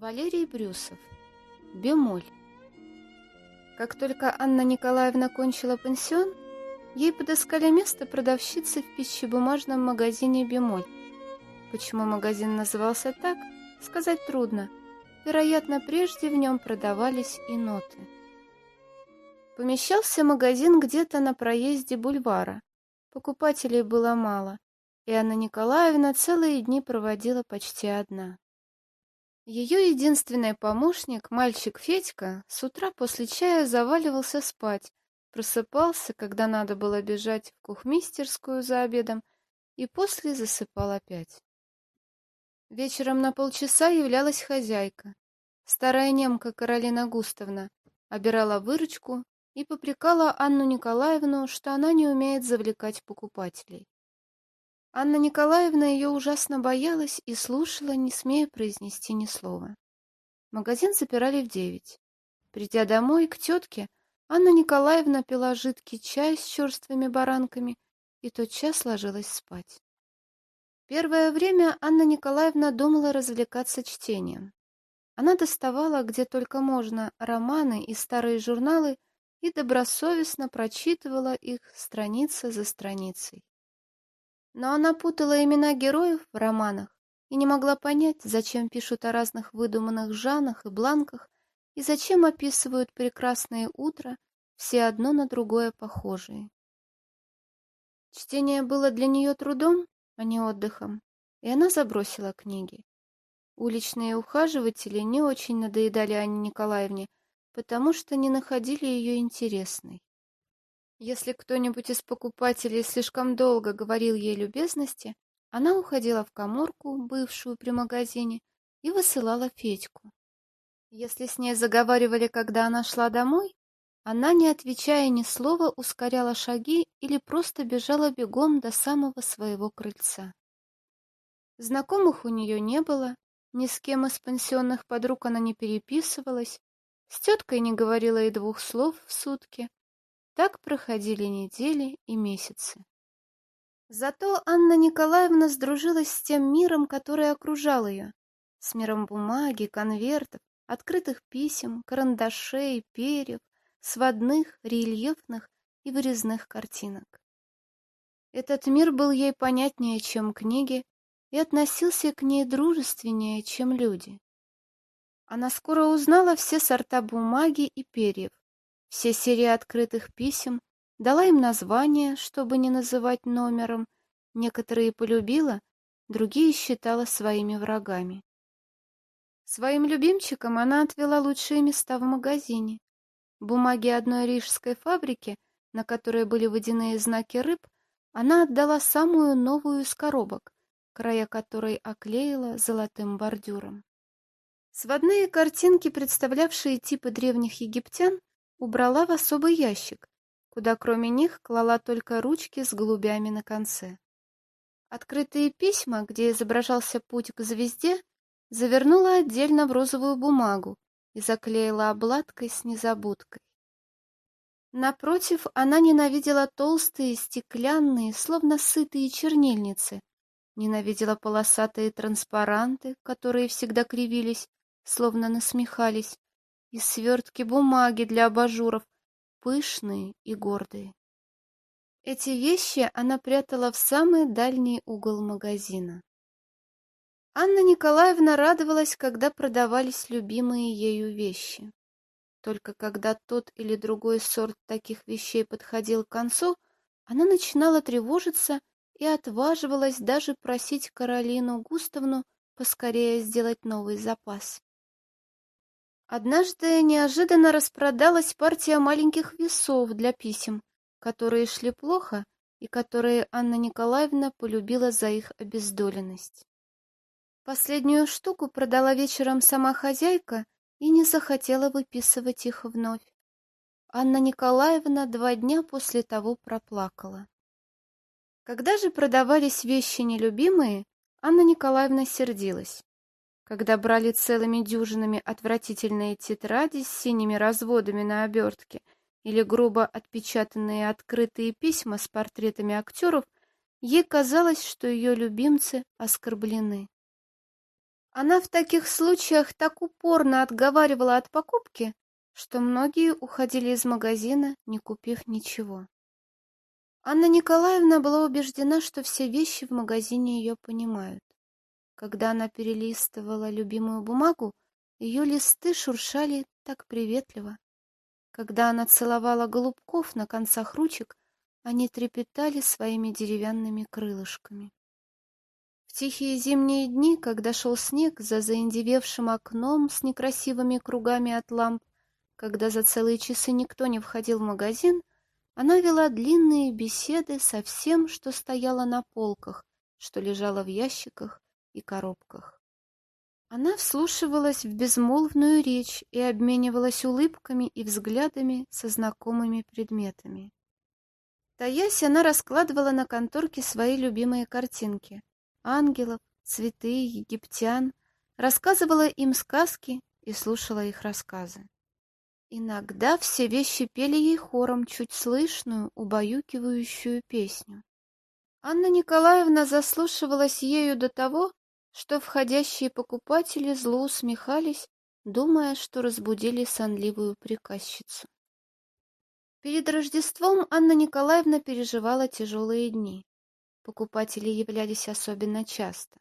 Валерий Брюсов. Бемоль. Как только Анна Николаевна кончила пансион, ей подыскали место продавщицы в пищебумажном магазине «Бемоль». Почему магазин назывался так, сказать трудно. Вероятно, прежде в нем продавались и ноты. Помещался магазин где-то на проезде бульвара. Покупателей было мало, и Анна Николаевна целые дни проводила почти одна. Ее единственный помощник, мальчик Федька, с утра после чая заваливался спать, просыпался, когда надо было бежать в кухмистерскую за обедом, и после засыпал опять. Вечером на полчаса являлась хозяйка. Старая немка Каролина Густавна обирала выручку и попрекала Анну Николаевну, что она не умеет завлекать покупателей. Анна Николаевна ее ужасно боялась и слушала, не смея произнести ни слова. Магазин запирали в девять. Придя домой к тетке, Анна Николаевна пила жидкий чай с черствыми баранками и тотчас ложилась спать. Первое время Анна Николаевна думала развлекаться чтением. Она доставала, где только можно, романы и старые журналы и добросовестно прочитывала их страница за страницей. Но она путала имена героев в романах и не могла понять, зачем пишут о разных выдуманных Жанах и Бланках и зачем описывают прекрасное утро, все одно на другое похожие. Чтение было для нее трудом, а не отдыхом, и она забросила книги. Уличные ухаживатели не очень надоедали Анне Николаевне, потому что не находили ее интересной. Если кто-нибудь из покупателей слишком долго говорил ей любезности, она уходила в коморку, бывшую при магазине, и высылала Федьку. Если с ней заговаривали, когда она шла домой, она, не отвечая ни слова, ускоряла шаги или просто бежала бегом до самого своего крыльца. Знакомых у нее не было, ни с кем из пансионных подруг она не переписывалась, с теткой не говорила и двух слов в сутки, так проходили недели и месяцы. Зато Анна Николаевна сдружилась с тем миром, который окружал ее, с миром бумаги, конвертов, открытых писем, карандашей, перьев, сводных, рельефных и вырезных картинок. Этот мир был ей понятнее, чем книги, и относился к ней дружественнее, чем люди. Она скоро узнала все сорта бумаги и перьев, все серии открытых писем, дала им название, чтобы не называть номером, некоторые полюбила, другие считала своими врагами. Своим любимчикам она отвела лучшие места в магазине. Бумаги одной рижской фабрики, на которой были водяные знаки рыб, она отдала самую новую из коробок, края которой оклеила золотым бордюром. Сводные картинки, представлявшие типы древних египтян, убрала в особый ящик, куда кроме них клала только ручки с голубями на конце. Открытые письма, где изображался путь к звезде, завернула отдельно в розовую бумагу и заклеила обладкой с незабудкой. Напротив, она ненавидела толстые, стеклянные, словно сытые чернильницы, ненавидела полосатые транспаранты, которые всегда кривились, словно насмехались, и свертки бумаги для абажуров, пышные и гордые. Эти вещи она прятала в самый дальний угол магазина. Анна Николаевна радовалась, когда продавались любимые ею вещи. Только когда тот или другой сорт таких вещей подходил к концу, она начинала тревожиться и отваживалась даже просить Каролину Густавну поскорее сделать новый запас. Однажды неожиданно распродалась партия маленьких весов для писем, которые шли плохо и которые Анна Николаевна полюбила за их обездоленность. Последнюю штуку продала вечером сама хозяйка и не захотела выписывать их вновь. Анна Николаевна два дня после того проплакала. Когда же продавались вещи нелюбимые, Анна Николаевна сердилась. Когда брали целыми дюжинами отвратительные тетради с синими разводами на обертке или грубо отпечатанные открытые письма с портретами актеров, ей казалось, что ее любимцы оскорблены. Она в таких случаях так упорно отговаривала от покупки, что многие уходили из магазина, не купив ничего. Анна Николаевна была убеждена, что все вещи в магазине ее понимают. Когда она перелистывала любимую бумагу, ее листы шуршали так приветливо. Когда она целовала голубков на концах ручек, они трепетали своими деревянными крылышками. В тихие зимние дни, когда шел снег за заиндевевшим окном с некрасивыми кругами от ламп, когда за целые часы никто не входил в магазин, она вела длинные беседы со всем, что стояло на полках, что лежало в ящиках и коробках. Она вслушивалась в безмолвную речь и обменивалась улыбками и взглядами со знакомыми предметами. Таясь, она раскладывала на конторке свои любимые картинки — ангелов, цветы, египтян, рассказывала им сказки и слушала их рассказы. Иногда все вещи пели ей хором чуть слышную, убаюкивающую песню. Анна Николаевна заслушивалась ею до того, что входящие покупатели зло усмехались, думая, что разбудили сонливую приказчицу. Перед Рождеством Анна Николаевна переживала тяжелые дни. Покупатели являлись особенно часто.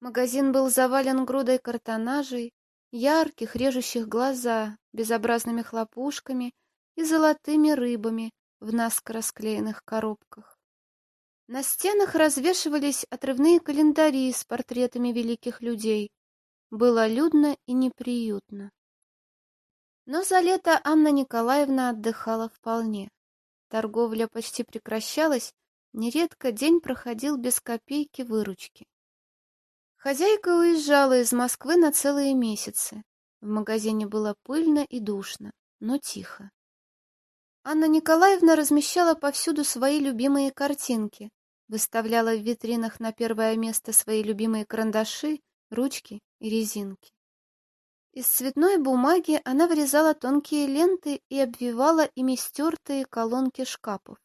Магазин был завален грудой картонажей, ярких, режущих глаза, безобразными хлопушками и золотыми рыбами в наскоро склеенных коробках. На стенах развешивались отрывные календари с портретами великих людей. Было людно и неприютно. Но за лето Анна Николаевна отдыхала вполне. Торговля почти прекращалась, нередко день проходил без копейки выручки. Хозяйка уезжала из Москвы на целые месяцы. В магазине было пыльно и душно, но тихо. Анна Николаевна размещала повсюду свои любимые картинки, выставляла в витринах на первое место свои любимые карандаши, ручки и резинки. Из цветной бумаги она вырезала тонкие ленты и обвивала ими стертые колонки шкафов.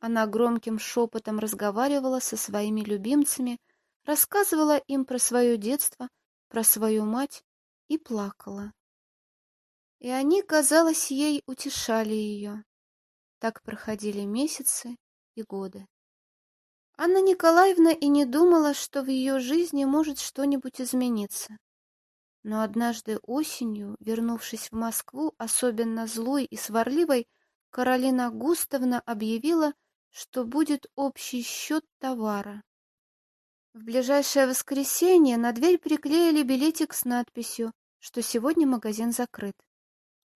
Она громким шепотом разговаривала со своими любимцами, рассказывала им про свое детство, про свою мать и плакала. И они, казалось, ей утешали ее. Так проходили месяцы и годы. Анна Николаевна и не думала, что в ее жизни может что-нибудь измениться. Но однажды осенью, вернувшись в Москву, особенно злой и сварливой, Каролина Густавна объявила, что будет общий счет товара. В ближайшее воскресенье на дверь приклеили билетик с надписью, что сегодня магазин закрыт.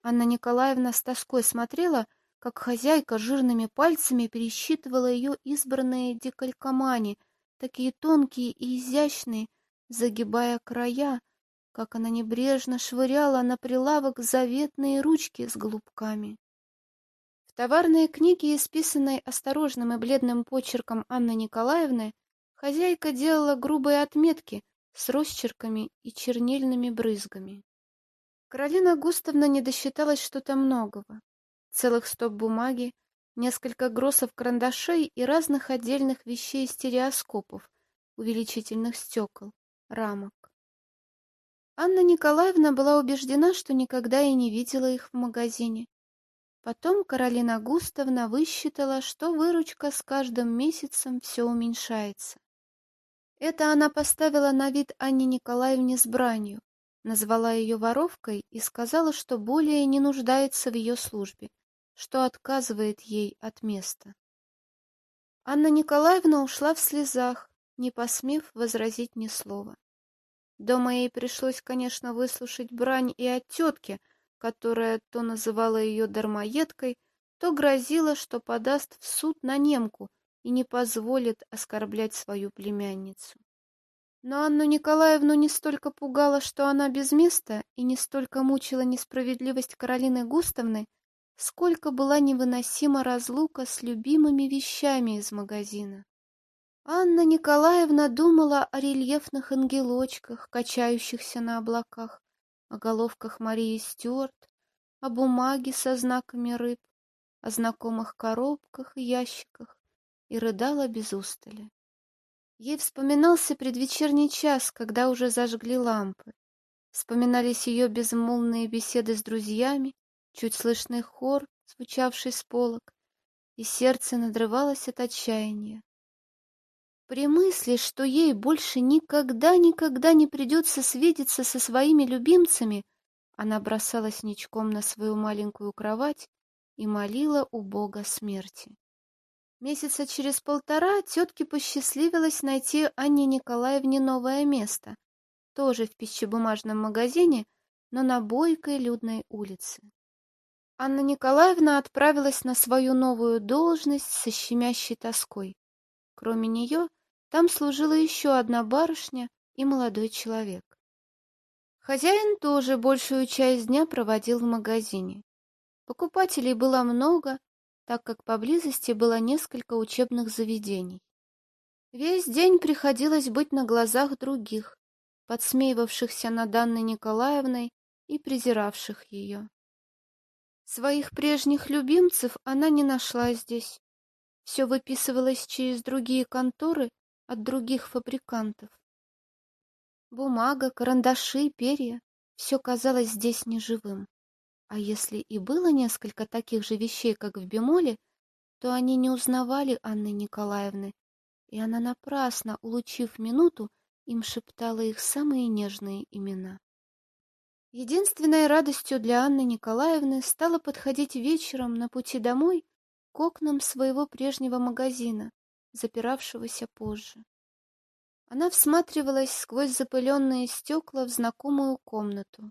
Анна Николаевна с тоской смотрела, как хозяйка жирными пальцами пересчитывала ее избранные декалькомани, такие тонкие и изящные, загибая края, как она небрежно швыряла на прилавок заветные ручки с голубками. В товарные книги, исписанной осторожным и бледным почерком Анны Николаевны, Хозяйка делала грубые отметки с росчерками и чернильными брызгами. Каролина Густавна не досчиталась что-то многого. Целых стоп бумаги, несколько гроссов карандашей и разных отдельных вещей стереоскопов, увеличительных стекол, рамок. Анна Николаевна была убеждена, что никогда и не видела их в магазине. Потом Каролина Густавна высчитала, что выручка с каждым месяцем все уменьшается. Это она поставила на вид Анне Николаевне с бранью, назвала ее воровкой и сказала, что более не нуждается в ее службе, что отказывает ей от места. Анна Николаевна ушла в слезах, не посмев возразить ни слова. Дома ей пришлось, конечно, выслушать брань и от тетки, которая то называла ее дармоедкой, то грозила, что подаст в суд на немку и не позволит оскорблять свою племянницу. Но Анну Николаевну не столько пугало, что она без места, и не столько мучила несправедливость Каролины Густавны, сколько была невыносима разлука с любимыми вещами из магазина. Анна Николаевна думала о рельефных ангелочках, качающихся на облаках, о головках Марии Стюарт, о бумаге со знаками рыб, о знакомых коробках и ящиках, и рыдала без устали. Ей вспоминался предвечерний час, когда уже зажгли лампы. Вспоминались ее безмолвные беседы с друзьями, чуть слышный хор, звучавший с полок, и сердце надрывалось от отчаяния. При мысли, что ей больше никогда-никогда не придется свидеться со своими любимцами, она бросалась ничком на свою маленькую кровать и молила у Бога смерти. Месяца через полтора тетке посчастливилось найти Анне Николаевне новое место, тоже в пищебумажном магазине, но на бойкой людной улице. Анна Николаевна отправилась на свою новую должность со щемящей тоской. Кроме нее, там служила еще одна барышня и молодой человек. Хозяин тоже большую часть дня проводил в магазине. Покупателей было много, так как поблизости было несколько учебных заведений. Весь день приходилось быть на глазах других, подсмеивавшихся над Анной Николаевной и презиравших ее. Своих прежних любимцев она не нашла здесь. Все выписывалось через другие конторы от других фабрикантов. Бумага, карандаши, перья — все казалось здесь неживым. А если и было несколько таких же вещей, как в Бемоле, то они не узнавали Анны Николаевны, и она напрасно, улучив минуту, им шептала их самые нежные имена. Единственной радостью для Анны Николаевны стало подходить вечером на пути домой к окнам своего прежнего магазина, запиравшегося позже. Она всматривалась сквозь запыленные стекла в знакомую комнату,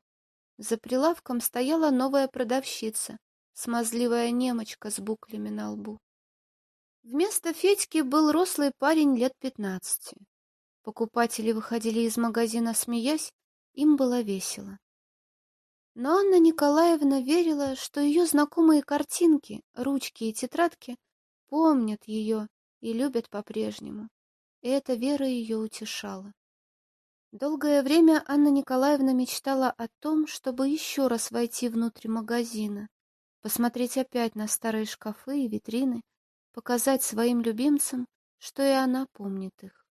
за прилавком стояла новая продавщица, смазливая немочка с буклями на лбу. Вместо Федьки был рослый парень лет пятнадцати. Покупатели выходили из магазина, смеясь, им было весело. Но Анна Николаевна верила, что ее знакомые картинки, ручки и тетрадки помнят ее и любят по-прежнему. И эта вера ее утешала. Долгое время Анна Николаевна мечтала о том, чтобы еще раз войти внутрь магазина, посмотреть опять на старые шкафы и витрины, показать своим любимцам, что и она помнит их.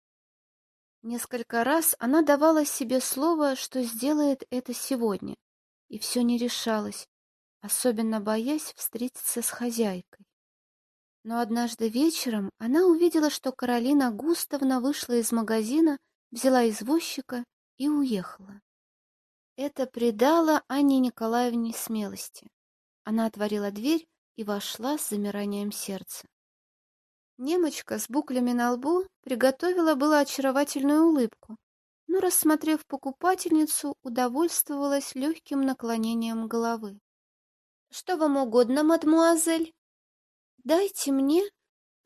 Несколько раз она давала себе слово, что сделает это сегодня, и все не решалась, особенно боясь встретиться с хозяйкой. Но однажды вечером она увидела, что Каролина Густавна вышла из магазина взяла извозчика и уехала. Это придало Анне Николаевне смелости. Она отворила дверь и вошла с замиранием сердца. Немочка с буклями на лбу приготовила была очаровательную улыбку, но, рассмотрев покупательницу, удовольствовалась легким наклонением головы. — Что вам угодно, мадмуазель? — Дайте мне,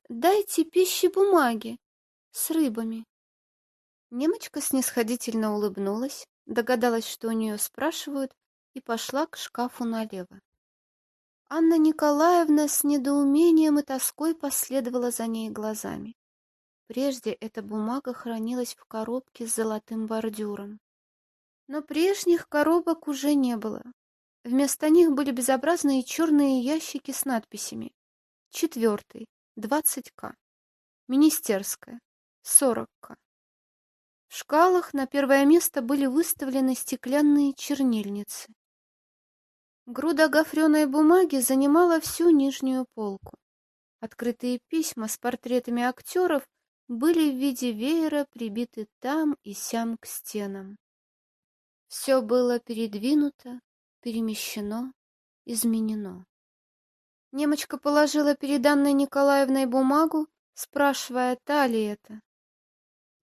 дайте пищи бумаги с рыбами. Немочка снисходительно улыбнулась, догадалась, что у нее спрашивают, и пошла к шкафу налево. Анна Николаевна с недоумением и тоской последовала за ней глазами. Прежде эта бумага хранилась в коробке с золотым бордюром. Но прежних коробок уже не было. Вместо них были безобразные черные ящики с надписями. Четвертый, 20К. Министерская, 40К. В шкалах на первое место были выставлены стеклянные чернильницы. Груда гофреной бумаги занимала всю нижнюю полку. Открытые письма с портретами актеров были в виде веера прибиты там и сям к стенам. Все было передвинуто, перемещено, изменено. Немочка положила перед Анной Николаевной бумагу, спрашивая, та ли это.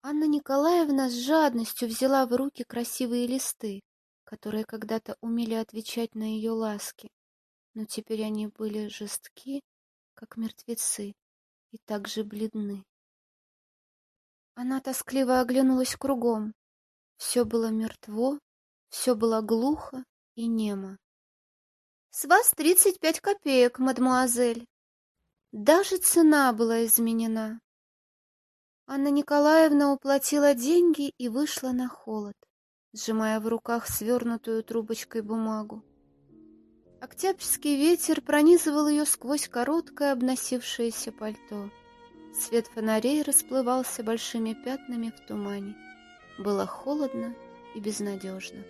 Анна Николаевна с жадностью взяла в руки красивые листы, которые когда-то умели отвечать на ее ласки, но теперь они были жестки, как мертвецы, и так же бледны. Она тоскливо оглянулась кругом. Все было мертво, все было глухо и немо. — С вас тридцать пять копеек, мадмуазель. Даже цена была изменена. Анна Николаевна уплатила деньги и вышла на холод, сжимая в руках свернутую трубочкой бумагу. Октябрьский ветер пронизывал ее сквозь короткое обносившееся пальто. Свет фонарей расплывался большими пятнами в тумане. Было холодно и безнадежно.